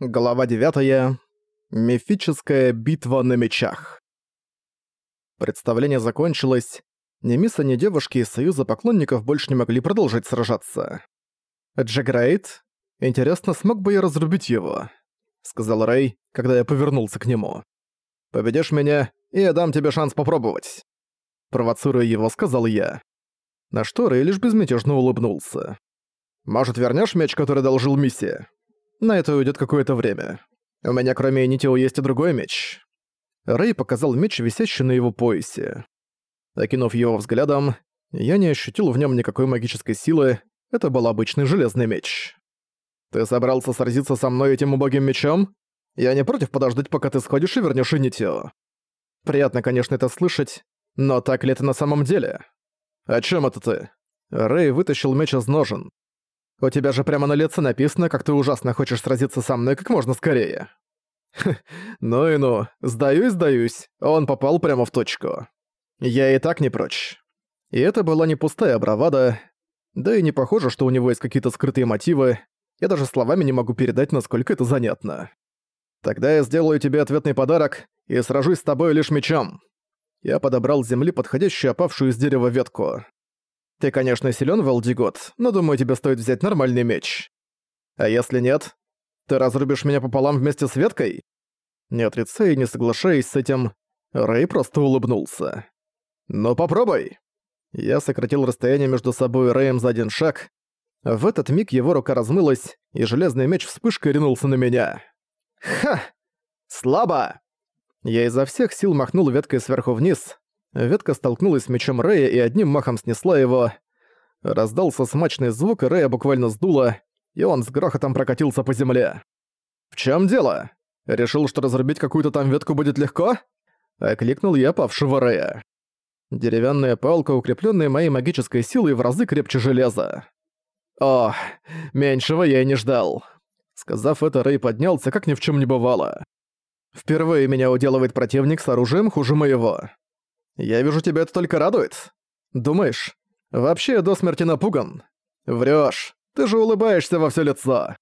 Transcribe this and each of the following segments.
Глава 9. Мифическая битва на мечах. Представление закончилось. Ни Мисса, ни девушки из Союза поклонников больше не могли продолжать сражаться. «Джагрейд? Интересно, смог бы я разрубить его?» — сказал Рэй, когда я повернулся к нему. «Победишь меня, и я дам тебе шанс попробовать». Провоцируя его, сказал я. На что Рэй лишь безмятежно улыбнулся. «Может, вернешь меч, который должил Миссе?» На это уйдет какое-то время. У меня кроме Нитио есть и другой меч». Рэй показал меч, висящий на его поясе. Окинув его взглядом, я не ощутил в нем никакой магической силы, это был обычный железный меч. «Ты собрался сразиться со мной этим убогим мечом? Я не против подождать, пока ты сходишь и вернешь Нитио. Приятно, конечно, это слышать, но так ли это на самом деле? О чем это ты?» Рэй вытащил меч из ножен. У тебя же прямо на лице написано, как ты ужасно хочешь сразиться со мной как можно скорее. ну и ну, сдаюсь, сдаюсь. Он попал прямо в точку. Я и так не прочь. И это была не пустая бравада, да и не похоже, что у него есть какие-то скрытые мотивы. Я даже словами не могу передать, насколько это занятно. Тогда я сделаю тебе ответный подарок и сражусь с тобой лишь мечом. Я подобрал с земли подходящую опавшую из дерева ветку. Ты, конечно, силен, Валдигот, но думаю, тебе стоит взять нормальный меч. А если нет, ты разрубишь меня пополам вместе с веткой? Не отрицая и не соглашаясь с этим, Рэй просто улыбнулся. «Ну попробуй!» Я сократил расстояние между собой и Рэем за один шаг. В этот миг его рука размылась, и железный меч вспышкой ринулся на меня. «Ха! Слабо!» Я изо всех сил махнул веткой сверху вниз, Ветка столкнулась с мечом Рэя и одним махом снесла его. Раздался смачный звук, и Рэя буквально сдуло, и он с грохотом прокатился по земле. «В чем дело? Решил, что разрубить какую-то там ветку будет легко?» Окликнул я павшего Рэя. Деревянная палка, укрепленная моей магической силой в разы крепче железа. «О, меньшего я и не ждал». Сказав это, Рэй поднялся, как ни в чем не бывало. «Впервые меня уделывает противник с оружием хуже моего. Я вижу, тебя это только радует. Думаешь? Вообще я до смерти напуган. Врёшь. Ты же улыбаешься во всё лицо.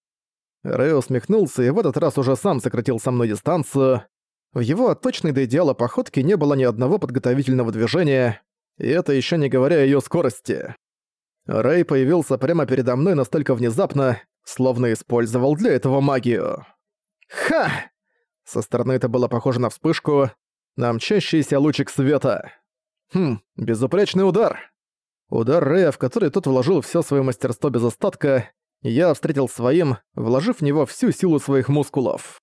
Рэй усмехнулся и в этот раз уже сам сократил со мной дистанцию. В его точной до идеала походке не было ни одного подготовительного движения, и это ещё не говоря о её скорости. Рэй появился прямо передо мной настолько внезапно, словно использовал для этого магию. «Ха!» Со стороны это было похоже на вспышку, на мчащийся лучик света. Хм, безупречный удар. Удар Рэя, в который тот вложил все свое мастерство без остатка, я встретил своим, вложив в него всю силу своих мускулов.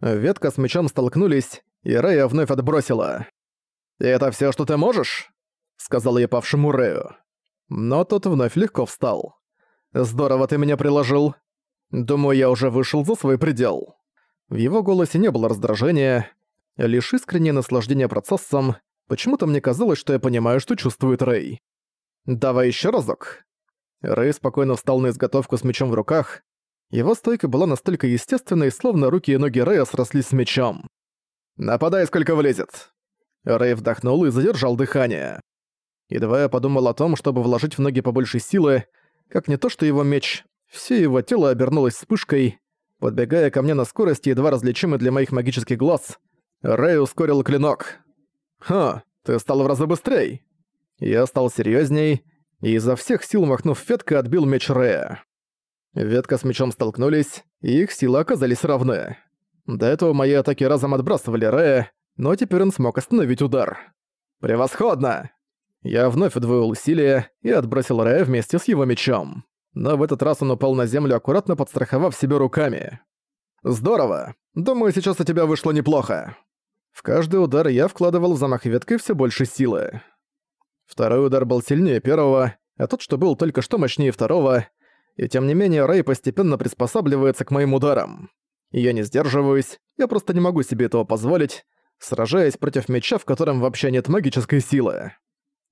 Ветка с мечом столкнулись, и Рэя вновь отбросила. это все, что ты можешь?» — сказал я павшему Рэю. Но тот вновь легко встал. «Здорово ты меня приложил. Думаю, я уже вышел за свой предел». В его голосе не было раздражения, лишь искреннее наслаждение процессом, почему-то мне казалось, что я понимаю, что чувствует Рэй. «Давай еще разок». Рэй спокойно встал на изготовку с мечом в руках. Его стойка была настолько естественной, словно руки и ноги Рэя срослись с мечом. «Нападай, сколько влезет!» Рэй вдохнул и задержал дыхание. Едва я подумал о том, чтобы вложить в ноги побольше силы, как не то что его меч, все его тело обернулось вспышкой, подбегая ко мне на скорости, едва различимой для моих магических глаз — Рэй ускорил клинок. «Ха, ты стал в разы быстрей!» Я стал серьезней и изо всех сил махнув веткой отбил меч Рэя. Ветка с мечом столкнулись, и их силы оказались равны. До этого мои атаки разом отбрасывали Рэя, но теперь он смог остановить удар. «Превосходно!» Я вновь удвоил усилия и отбросил Рэя вместе с его мечом. Но в этот раз он упал на землю, аккуратно подстраховав себя руками. «Здорово! Думаю, сейчас у тебя вышло неплохо!» В каждый удар я вкладывал в замах веткой все больше силы. Второй удар был сильнее первого, а тот, что был только что мощнее второго, и тем не менее Рэй постепенно приспосабливается к моим ударам. И я не сдерживаюсь, я просто не могу себе этого позволить, сражаясь против меча, в котором вообще нет магической силы.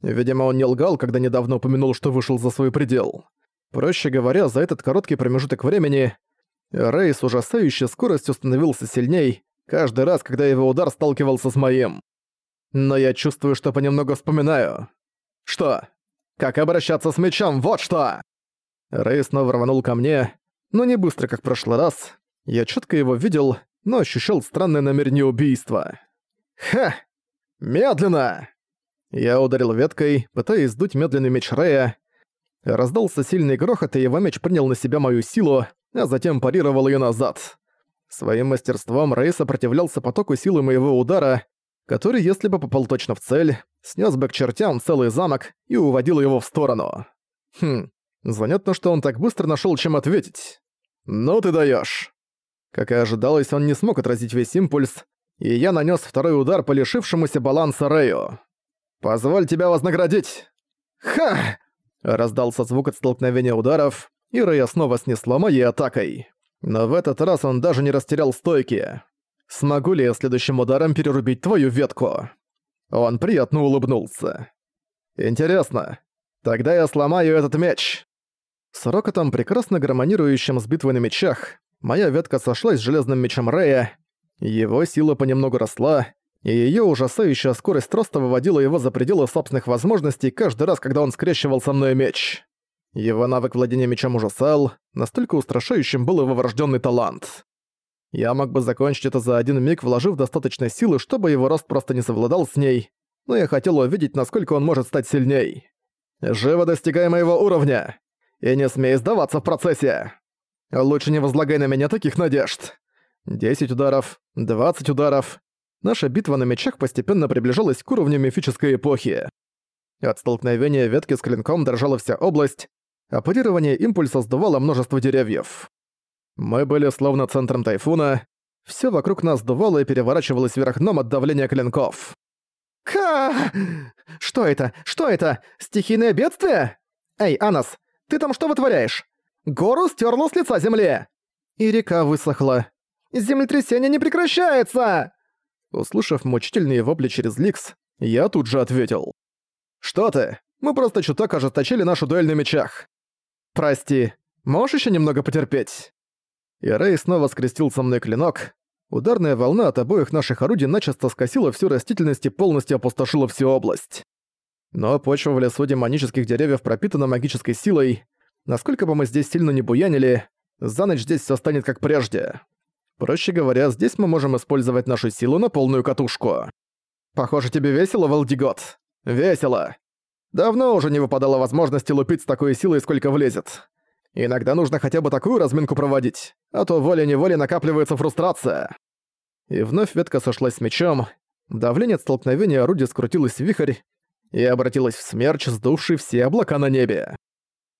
Видимо, он не лгал, когда недавно упомянул, что вышел за свой предел. Проще говоря, за этот короткий промежуток времени Рэй с ужасающей скоростью становился сильней, каждый раз, когда его удар сталкивался с моим. Но я чувствую, что понемногу вспоминаю. Что? Как обращаться с мечом, вот что! Рэй снова рванул ко мне, но не быстро, как в прошлый раз. Я четко его видел, но ощущал странное намерение убийства. «Ха! Медленно!» Я ударил веткой, пытаясь сдуть медленный меч Рея. Раздался сильный грохот, и его меч принял на себя мою силу, а затем парировал ее назад. Своим мастерством Рэй сопротивлялся потоку силы моего удара, который, если бы попал точно в цель, снес бы к чертям целый замок и уводил его в сторону. Хм, занятно, что он так быстро нашел, чем ответить. «Ну ты даешь. Как и ожидалось, он не смог отразить весь импульс, и я нанес второй удар по лишившемуся баланса Рэю. «Позволь тебя вознаградить!» «Ха!» Раздался звук от столкновения ударов, и Рэя снова снесла моей атакой. Но в этот раз он даже не растерял стойки. «Смогу ли я следующим ударом перерубить твою ветку?» Он приятно улыбнулся. «Интересно. Тогда я сломаю этот меч». С рокотом, прекрасно гармонирующим с битвой на мечах, моя ветка сошлась с железным мечом Рея, его сила понемногу росла, и её ужасающая скорость роста выводила его за пределы собственных возможностей каждый раз, когда он скрещивал со мной меч. Его навык владения мечом ужасал, настолько устрашающим был его врожденный талант. Я мог бы закончить это за один миг, вложив достаточно силы, чтобы его рост просто не совладал с ней, но я хотел увидеть, насколько он может стать сильней. «Живо достигай моего уровня! И не смей сдаваться в процессе! Лучше не возлагай на меня таких надежд!» Десять ударов, двадцать ударов. Наша битва на мечах постепенно приближалась к уровню мифической эпохи. От столкновения ветки с клинком дрожала вся область, парирование импульса сдувало множество деревьев. Мы были словно центром тайфуна, все вокруг нас сдувало и переворачивалось вверх дном от давления клинков. «Ка! Что это? Что это? Стихийное бедствие? Эй, Анас, ты там что вытворяешь? Гору стерло с лица земли!» И река высохла. «Землетрясение не прекращается!» Услышав мучительные вопли через Ликс, я тут же ответил. «Что ты? Мы просто чуток ожесточили нашу дуэль на мечах. Прости, можешь еще немного потерпеть?» И Рэй снова скрестил со мной клинок. Ударная волна от обоих наших орудий начисто скосила всю растительность и полностью опустошила всю область. Но почва в лесу демонических деревьев пропитана магической силой. Насколько бы мы здесь сильно не буянили, за ночь здесь все станет как прежде. Проще говоря, здесь мы можем использовать нашу силу на полную катушку. Похоже, тебе весело, Валдигот? Весело. Давно уже не выпадало возможности лупить с такой силой, сколько влезет. Иногда нужно хотя бы такую разминку проводить, а то волей-неволей накапливается фрустрация. И вновь ветка сошлась с мечом, давление от столкновения орудия скрутилось в вихрь и обратилось в смерч, сдувший все облака на небе.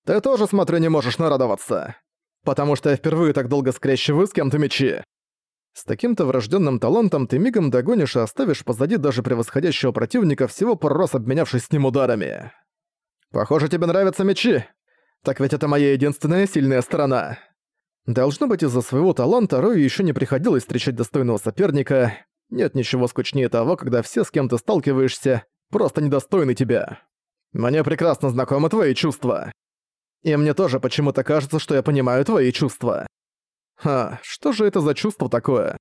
Ты тоже, смотрю, не можешь нарадоваться. Потому что я впервые так долго скрещиваю с кем-то мечи. С таким-то врожденным талантом ты мигом догонишь и оставишь позади даже превосходящего противника, всего пару раз обменявшись с ним ударами. Похоже, тебе нравятся мечи. Так ведь это моя единственная сильная сторона. Должно быть, из-за своего таланта Рою еще не приходилось встречать достойного соперника. Нет ничего скучнее того, когда все, с кем ты сталкиваешься, просто недостойны тебя. Мне прекрасно знакомы твои чувства. И мне тоже почему-то кажется, что я понимаю твои чувства. Ха, что же это за чувство такое?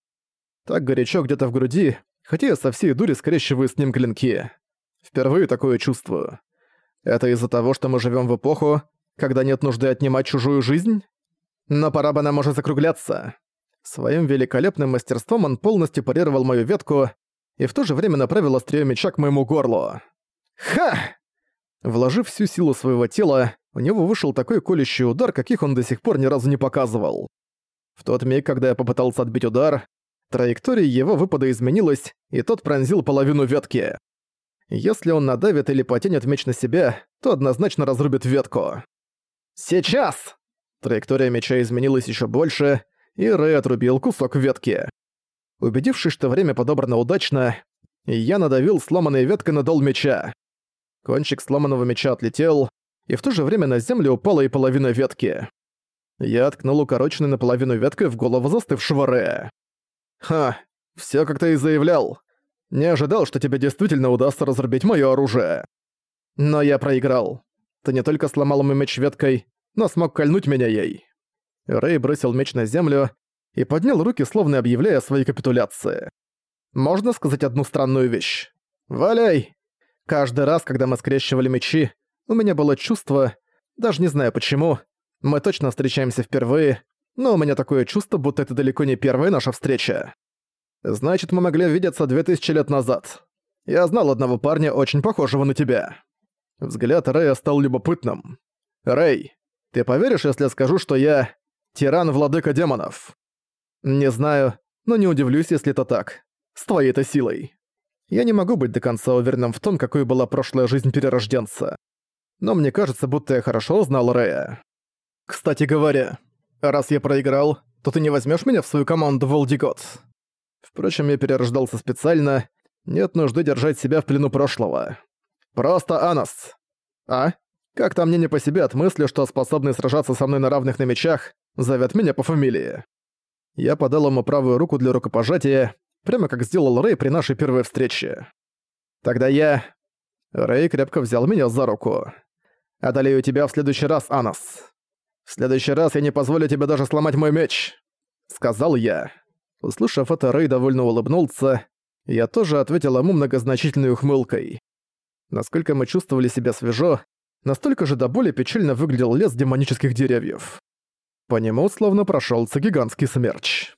Так горячо где-то в груди, хотя я со всей дури скрещиваю с ним клинки. Впервые такое чувствую. Это из-за того, что мы живем в эпоху, когда нет нужды отнимать чужую жизнь? Но пора бы нам уже закругляться. Своим великолепным мастерством он полностью парировал мою ветку и в то же время направил острие меча к моему горлу. Ха! Вложив всю силу своего тела, у него вышел такой колющий удар, каких он до сих пор ни разу не показывал. В тот миг, когда я попытался отбить удар, траектория его выпада изменилась, и тот пронзил половину ветки. Если он надавит или потянет меч на себя, то однозначно разрубит ветку. «Сейчас!» Траектория меча изменилась еще больше, и Рэй отрубил кусок ветки. Убедившись, что время подобрано удачно, я надавил сломанной веткой на дол меча. Кончик сломанного меча отлетел, и в то же время на землю упала и половина ветки. Я ткнул укороченной наполовину веткой в голову застывшего Рэя. «Ха, всё как ты и заявлял. Не ожидал, что тебе действительно удастся разрубить моё оружие. Но я проиграл. Ты не только сломал мой меч веткой, но смог кольнуть меня ей». Рэй бросил меч на землю и поднял руки, словно объявляя своей капитуляции. «Можно сказать одну странную вещь? Валяй!» Каждый раз, когда мы скрещивали мечи, у меня было чувство, даже не знаю почему, мы точно встречаемся впервые, но у меня такое чувство, будто это далеко не первая наша встреча. Значит, мы могли видеться две тысячи лет назад. Я знал одного парня, очень похожего на тебя». Взгляд Рэя стал любопытным. «Рэй, ты поверишь, если я скажу, что я тиран-владыка демонов?» «Не знаю, но не удивлюсь, если это так. С твоей-то силой. Я не могу быть до конца уверенным в том, какой была прошлая жизнь перерожденца. Но мне кажется, будто я хорошо узнал Рэя. Кстати говоря, раз я проиграл, то ты не возьмешь меня в свою команду Волдигот. Впрочем, я перерождался специально, нет нужды держать себя в плену прошлого. Просто Анас. А? Как-то мне не по себе от мысли, что способный сражаться со мной на равных на мечах, зовет меня по фамилии. Я подал ему правую руку для рукопожатия, прямо как сделал Рэй при нашей первой встрече. Тогда я... Рэй крепко взял меня за руку. «Одолею тебя в следующий раз, Анас. В следующий раз я не позволю тебе даже сломать мой меч», — сказал я. Услышав это, Рэй довольно улыбнулся. Я тоже ответил ему многозначительной ухмылкой. Насколько мы чувствовали себя свежо, настолько же до боли печально выглядел лес демонических деревьев. По нему словно прошелся гигантский смерч.